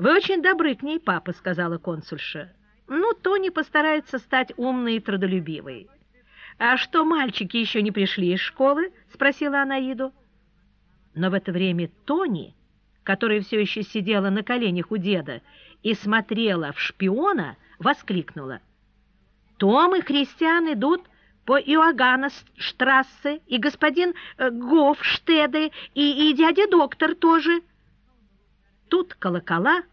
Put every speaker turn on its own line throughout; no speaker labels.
«Вы очень добры к ней, папа», — сказала консульша. «Ну, Тони постарается стать умной и трудолюбивой». «А что, мальчики еще не пришли из школы?» — спросила она Иду. Но в это время Тони, которая все еще сидела на коленях у деда и смотрела в шпиона, воскликнула. «Том и Христиан идут по Иоганна-штрассе, и господин э, Гофштеде, и, и дядя доктор тоже». Тут колокола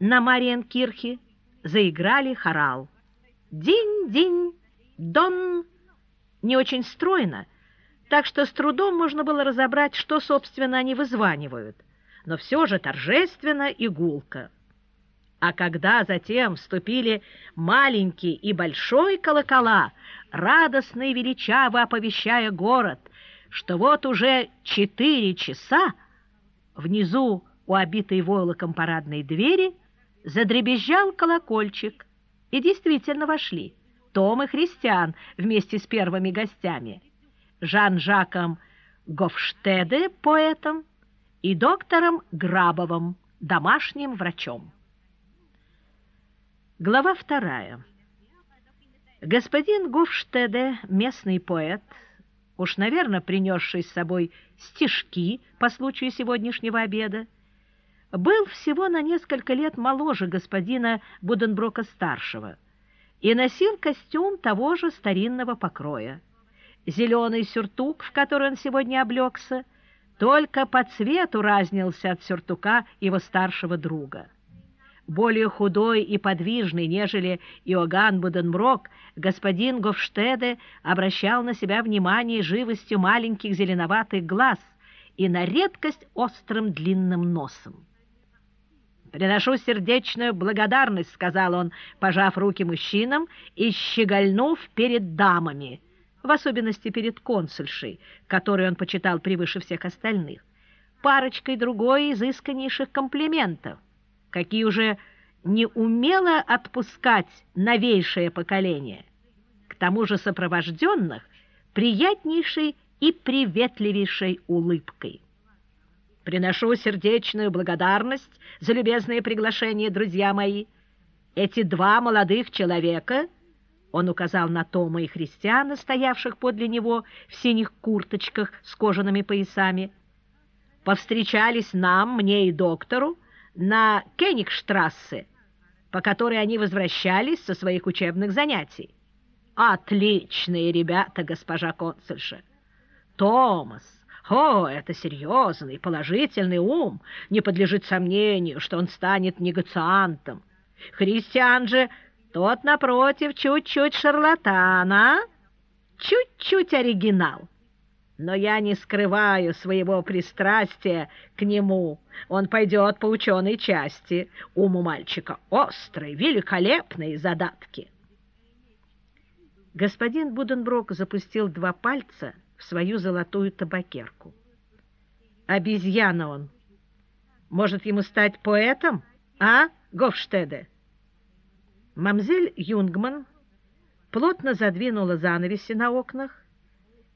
на Мариенкирхе заиграли хорал. «Динь-динь, дон!» Не очень стройно, так что с трудом можно было разобрать, что, собственно, они вызванивают, но все же торжественно и гулко. А когда затем вступили маленький и большой колокола, радостно и величаво оповещая город, что вот уже четыре часа внизу у обитой войлоком парадной двери задребезжал колокольчик, и действительно вошли Том и Христиан вместе с первыми гостями, Жан-Жаком Гофштеде, поэтом, и доктором Грабовым, домашним врачом. Глава вторая. Господин Гофштеде, местный поэт, уж, наверное, принесший с собой стишки по случаю сегодняшнего обеда, был всего на несколько лет моложе господина Буденброка-старшего и носил костюм того же старинного покроя. Зеленый сюртук, в который он сегодня облегся, только по цвету разнился от сюртука его старшего друга. Более худой и подвижный, нежели Иоганн Буденброк, господин Гофштеде обращал на себя внимание живостью маленьких зеленоватых глаз и на редкость острым длинным носом. «Приношу сердечную благодарность», — сказал он, пожав руки мужчинам и щегольнув перед дамами, в особенности перед консульшей, которую он почитал превыше всех остальных, парочкой другой изысканнейших комплиментов, какие уже не умело отпускать новейшее поколение, к тому же сопровожденных приятнейшей и приветливейшей улыбкой. Приношу сердечную благодарность за любезное приглашение, друзья мои. Эти два молодых человека, он указал на Тома и Христиана, стоявших подле него в синих курточках с кожаными поясами, повстречались нам, мне и доктору, на Кенигштрассе, по которой они возвращались со своих учебных занятий. Отличные ребята, госпожа консульша! Томас, о, это серьезный, положительный ум, не подлежит сомнению, что он станет негациантом. Христиан же тот, напротив, чуть-чуть шарлатан, а? Чуть-чуть оригинал. Но я не скрываю своего пристрастия к нему. Он пойдет по ученой части. Ум у мальчика острый, великолепные задатки. Господин Буденброк запустил два пальца — свою золотую табакерку. Обезьяна он. Может ему стать поэтом, а, Гофштеде? Мамзель Юнгман плотно задвинула занавеси на окнах,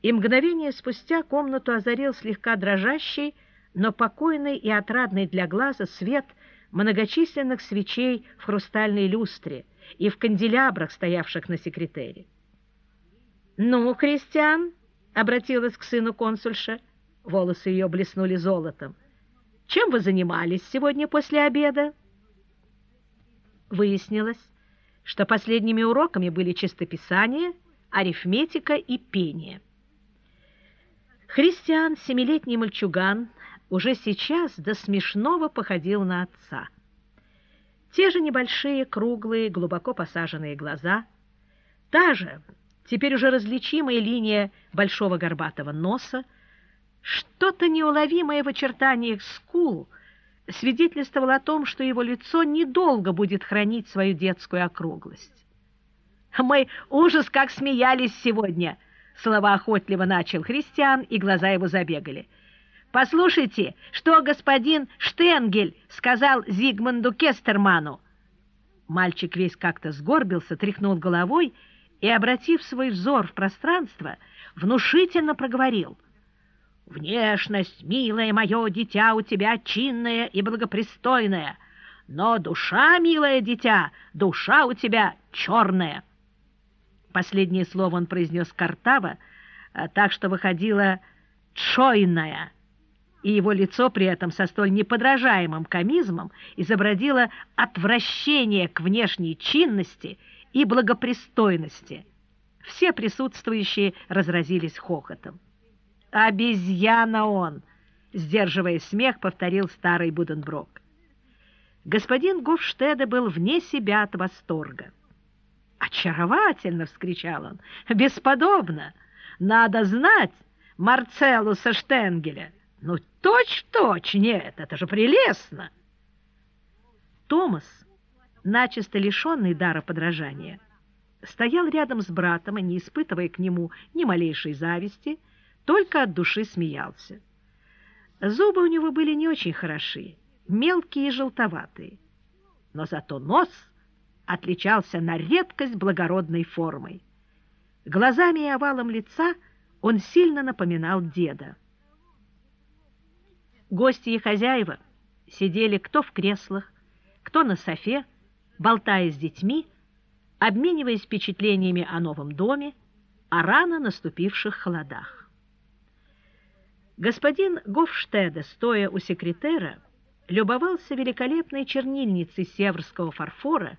и мгновение спустя комнату озарил слегка дрожащий, но покойный и отрадный для глаза свет многочисленных свечей в хрустальной люстре и в канделябрах, стоявших на секретере. «Ну, Кристиан, обратилась к сыну консульша. Волосы ее блеснули золотом. «Чем вы занимались сегодня после обеда?» Выяснилось, что последними уроками были чистописание, арифметика и пение. Христиан, семилетний мальчуган, уже сейчас до смешного походил на отца. Те же небольшие, круглые, глубоко посаженные глаза, та же теперь уже различимая линия большого горбатого носа, что-то неуловимое в очертаниях скул свидетельствовало о том, что его лицо недолго будет хранить свою детскую округлость. «Мы ужас как смеялись сегодня!» Слова охотливо начал Христиан, и глаза его забегали. «Послушайте, что господин Штенгель сказал Зигмунду Кестерману!» Мальчик весь как-то сгорбился, тряхнул головой и, обратив свой взор в пространство, внушительно проговорил. «Внешность, милое мое дитя, у тебя чинная и благопристойная, Но душа, милое дитя, душа у тебя черная. Последнее слово он произнес картаво, а, так что выходило «чойная», и его лицо при этом со столь неподражаемым комизмом изобразило отвращение к внешней чинности и благопристойности. Все присутствующие разразились хохотом. «Обезьяна он!» — сдерживая смех, повторил старый Буденброк. Господин Гофштеде был вне себя от восторга. «Очаровательно!» — вскричал он. «Бесподобно! Надо знать Марцелуса Штенгеля! Ну, точь-в-точь! Нет, это же прелестно!» Томас, начисто лишенный дара подражания, стоял рядом с братом и, не испытывая к нему ни малейшей зависти, только от души смеялся. Зубы у него были не очень хороши, мелкие и желтоватые, но зато нос отличался на редкость благородной формой. Глазами и овалом лица он сильно напоминал деда. Гости и хозяева сидели кто в креслах, кто на софе, болтая с детьми, обмениваясь впечатлениями о новом доме, о рано наступивших холодах. Господин Гофштеде, стоя у секретера, любовался великолепной чернильницей северского фарфора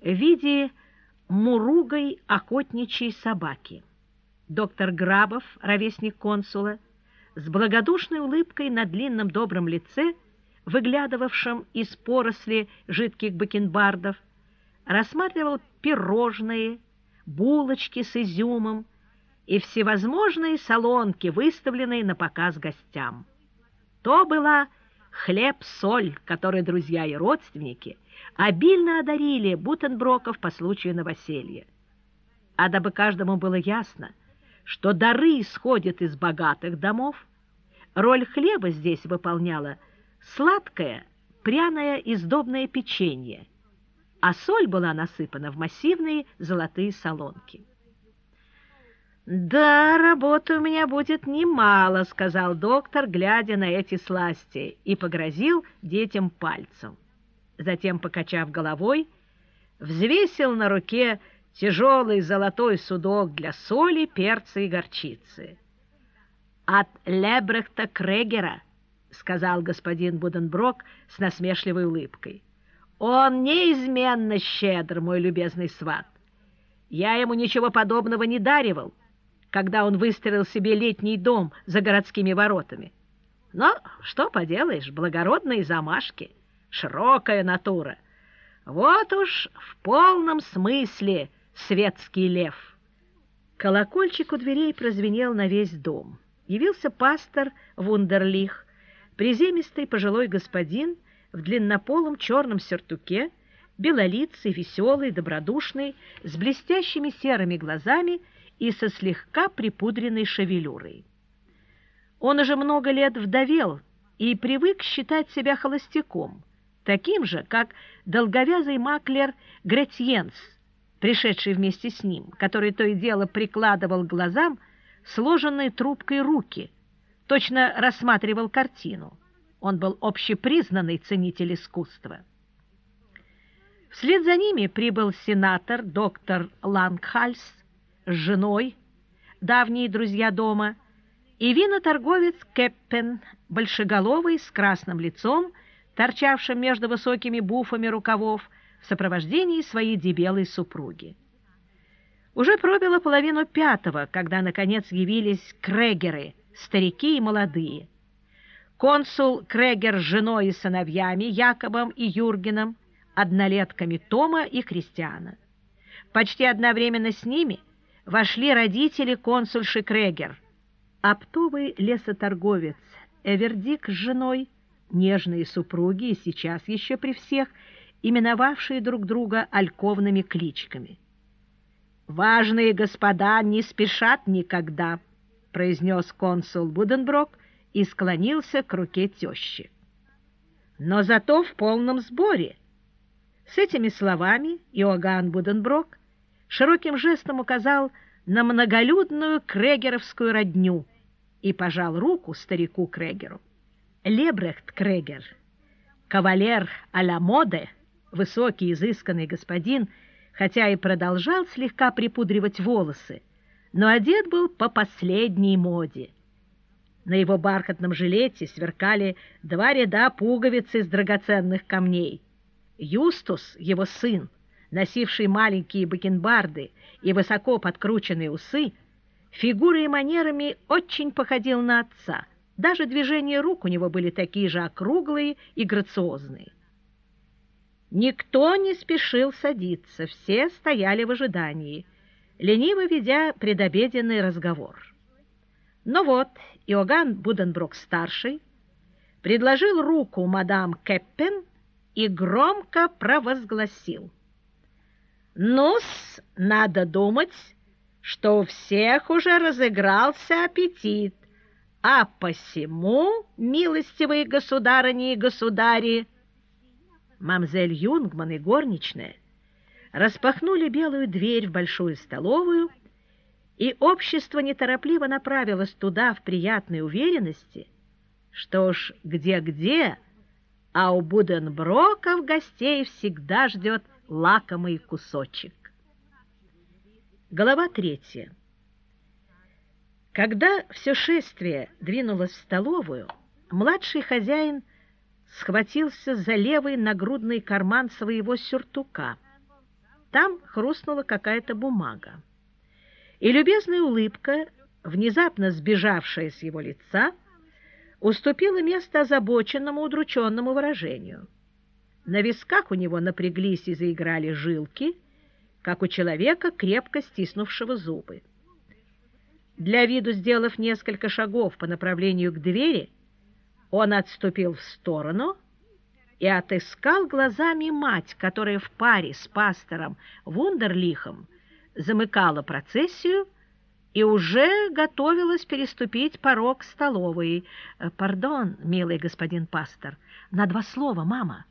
в виде муругой охотничьей собаки. Доктор Грабов, ровесник консула, с благодушной улыбкой на длинном добром лице, выглядывавшем из поросли жидких бакенбардов, рассматривал пирожные, булочки с изюмом и всевозможные солонки, выставленные на показ гостям. То была хлеб-соль, который друзья и родственники обильно одарили Бутенброков по случаю новоселья. А дабы каждому было ясно, что дары исходят из богатых домов, роль хлеба здесь выполняла сладкое, пряное и сдобное печенье, а соль была насыпана в массивные золотые солонки. «Да, работы у меня будет немало», — сказал доктор, глядя на эти сласти, и погрозил детям пальцем. Затем, покачав головой, взвесил на руке тяжелый золотой судок для соли, перца и горчицы. «От Лебрехта Крегера», — сказал господин Буденброк с насмешливой улыбкой. «Он неизменно щедр, мой любезный сват. Я ему ничего подобного не даривал» когда он выстроил себе летний дом за городскими воротами. Но что поделаешь, благородные замашки, широкая натура. Вот уж в полном смысле светский лев. Колокольчик у дверей прозвенел на весь дом. Явился пастор Вундерлих, приземистый пожилой господин в длиннополом черном сюртуке, белолицый, веселый, добродушный, с блестящими серыми глазами и со слегка припудренной шевелюрой. Он уже много лет вдовел и привык считать себя холостяком, таким же, как долговязый маклер Гретьенс, пришедший вместе с ним, который то и дело прикладывал к глазам сложенные трубкой руки, точно рассматривал картину. Он был общепризнанный ценитель искусства. Вслед за ними прибыл сенатор доктор Лангхальс, с женой, давние друзья дома, и виноторговец Кеппен, большеголовый, с красным лицом, торчавшим между высокими буфами рукавов, в сопровождении своей дебелой супруги. Уже пробило половину пятого, когда, наконец, явились крегеры, старики и молодые. Консул Крегер с женой и сыновьями, Якобом и Юргеном, однолетками Тома и Кристиана. Почти одновременно с ними – вошли родители консульши Крегер, оптовый лесоторговец Эвердик с женой, нежные супруги и сейчас еще при всех, именовавшие друг друга альковными кличками. «Важные господа не спешат никогда», — произнес консул Буденброк и склонился к руке тещи. «Но зато в полном сборе». С этими словами Иоганн Буденброк широким жестом указал на многолюдную крегеровскую родню и пожал руку старику Крегеру. Лебрехт Крегер, Кавалер а-ля моде, высокий изысканный господин, хотя и продолжал слегка припудривать волосы, но одет был по последней моде. На его бархатном жилете сверкали два ряда пуговиц из драгоценных камней. Юстус, его сын, носивший маленькие бакенбарды и высоко подкрученные усы, фигурой и манерами очень походил на отца. Даже движения рук у него были такие же округлые и грациозные. Никто не спешил садиться, все стояли в ожидании, лениво ведя предобеденный разговор. Но вот Иоганн Буденброк-старший предложил руку мадам Кеппен и громко провозгласил. «Ну-с, надо думать, что у всех уже разыгрался аппетит, а посему, милостивые государыни и государи, мамзель Юнгман и горничная распахнули белую дверь в большую столовую, и общество неторопливо направилось туда в приятной уверенности, что уж где-где, а у Буденброков гостей всегда ждет лакомый кусочек. Глава третья. Когда все шествие двинулось в столовую, младший хозяин схватился за левый нагрудный карман своего сюртука. Там хрустнула какая-то бумага. И любезная улыбка, внезапно сбежавшая с его лица, уступила место озабоченному, удрученному выражению. На висках у него напряглись и заиграли жилки, как у человека, крепко стиснувшего зубы. Для виду сделав несколько шагов по направлению к двери, он отступил в сторону и отыскал глазами мать, которая в паре с пастором Вундерлихом замыкала процессию и уже готовилась переступить порог столовой. «Пардон, милый господин пастор, на два слова, мама».